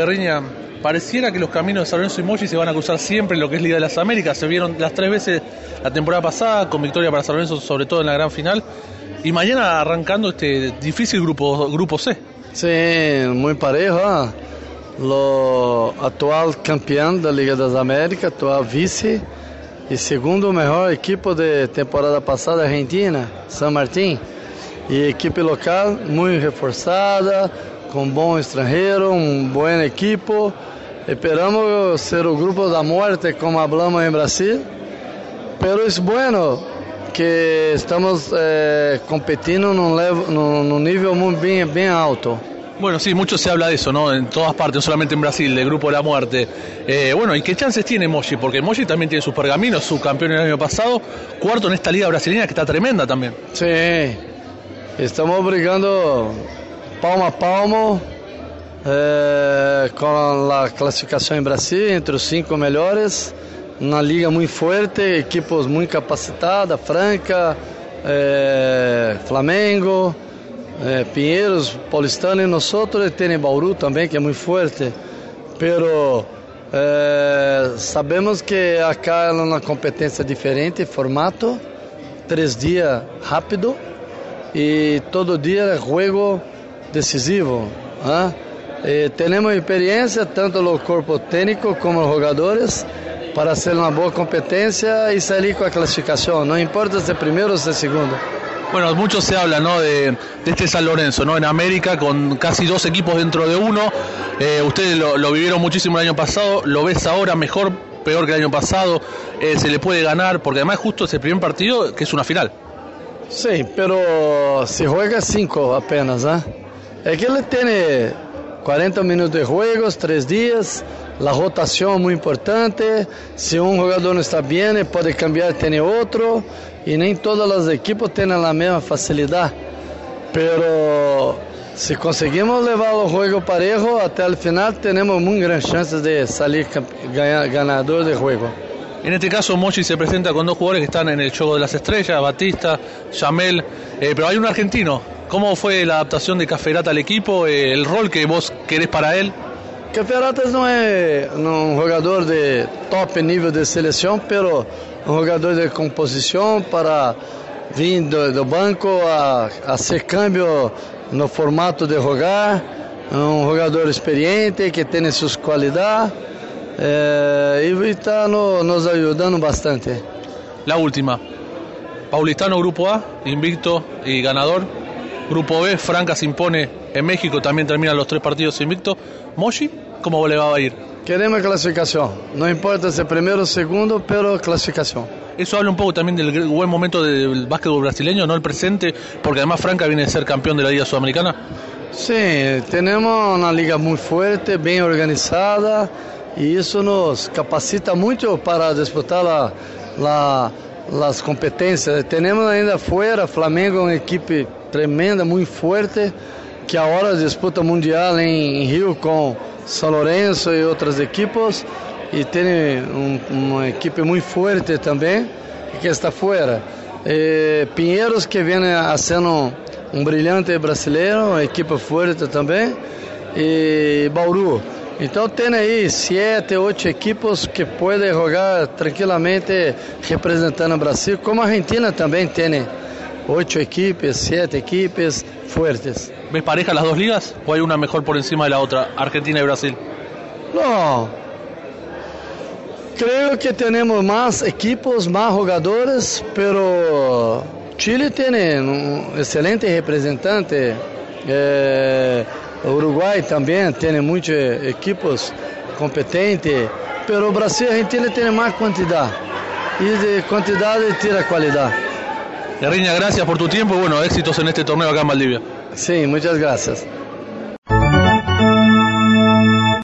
Riña, pareciera que los caminos de San y Mochi se van a cruzar siempre en lo que es Liga de las Américas. Se vieron las tres veces la temporada pasada, con victoria para San sobre todo en la gran final. Y mañana arrancando este difícil grupo, grupo C. Sí, muy parejo. ¿ah? Lo actual campeón da Liga das Américas, atual vice e segundo melhor equipe de temporada passada Argentina, San Martín. E equipe local muito reforçada, com bom estrangeiro, um bom equipo. Esperamos ser o grupo da morte, como hablamos em Brasil. Pero é bueno que estamos eh, num, num nível muito bem, bem alto. Bueno, sí, mucho se habla de eso, ¿no? En todas partes, no solamente en Brasil, del Grupo de la Muerte. Eh, bueno, ¿y qué chances tiene Mochi? Porque Mochi también tiene sus pergaminos, su campeón el año pasado, cuarto en esta liga brasileña que está tremenda también. Sí, estamos brigando palmo a palmo eh, com a classificação em Brasil entre os cinco melhores. Uma liga muito forte, equipes muito capacitadas, Franca, eh, Flamengo, eh, Pinheiros, Paulistano e nós outros tem Bauru também que é muito forte. Pero eh, sabemos que acá é uma competência diferente, formato, três dias rápido e todo dia é jogo decisivo. ¿ah? Eh, temos experiência tanto no corpo técnico como os jogadores para ser uma boa competência e sair com a classificação. Não importa primeiro ou se é segundo. Bueno, mucho se habla ¿no? de, de, este San Lorenzo, ¿no? En América, con casi dos equipos dentro de uno. Eh, ustedes lo, lo, vivieron muchísimo el año pasado, lo ves ahora mejor, peor que el año pasado. Eh, se le puede ganar, porque además justo es el primer partido que es una final. Sí, pero se juega cinco apenas, ¿eh? Ele tem 40 minutos de jogos, três dias, a rotação é muito importante. Se um jogador não está ele pode cambiar, tem outro. E nem todas as equipes têm a mesma facilidade. Pero se conseguimos levar o jogo parejo até o final, temos muito grandes chances de sair ganador de jogo. En este caso, Mochi se presenta con dos jugadores que están en el juego de las estrellas, Batista, Yamel, eh, pero hay un argentino. ¿Cómo fue la adaptación de Caferata al equipo, eh, el rol que vos querés para él? Caferatas não é um jogador de top nível de seleção, pero um jogador de composição para vir do, do banco a, a ser câmbio no formato de jogar, um jogador experiente que tem suas qualidades é, e está no, nos ajudando bastante. La última, Paulistano Grupo A, invicto y ganador. Grupo B, Franca se impone en México, también terminan los tres partidos invictos. Moshi, ¿cómo le va a ir? Queremos clasificación, no importa si primero o segundo, pero clasificación. Eso habla un poco también del buen momento del básquetbol brasileño, no el presente, porque además Franca viene de ser campeón de la Liga Sudamericana. Sí, tenemos una liga muy fuerte, bien organizada, y eso nos capacita mucho para disputar la, la, las competencias. Tenemos ainda afuera Flamengo, uma equipe tremenda, muito forte, que agora disputa mundial em, Rio com São Lourenço e outras equipes, e tem um, uma equipe muito forte também, que está fora. E Pinheiros, que vem sendo um brilhante brasileiro, uma equipe forte também, e Bauru. Então tem aí sete, oito equipes que podem jogar tranquilamente representando o Brasil, como a Argentina também tem ocho equipos, siete equipos fuertes. ¿Ves pareja las dos ligas o hay una mejor por encima de la otra, Argentina y Brasil? No, creo que tenemos más equipos, más jugadores, pero Chile tiene un excelente representante. Eh, Uruguay también tiene muchos equipos competentes, pero Brasil y Argentina tienen más cantidad. Y de cantidad tira calidad. Guerriña, gracias por tu tiempo y bueno, éxitos en este torneo acá en Valdivia. Sí, muchas gracias.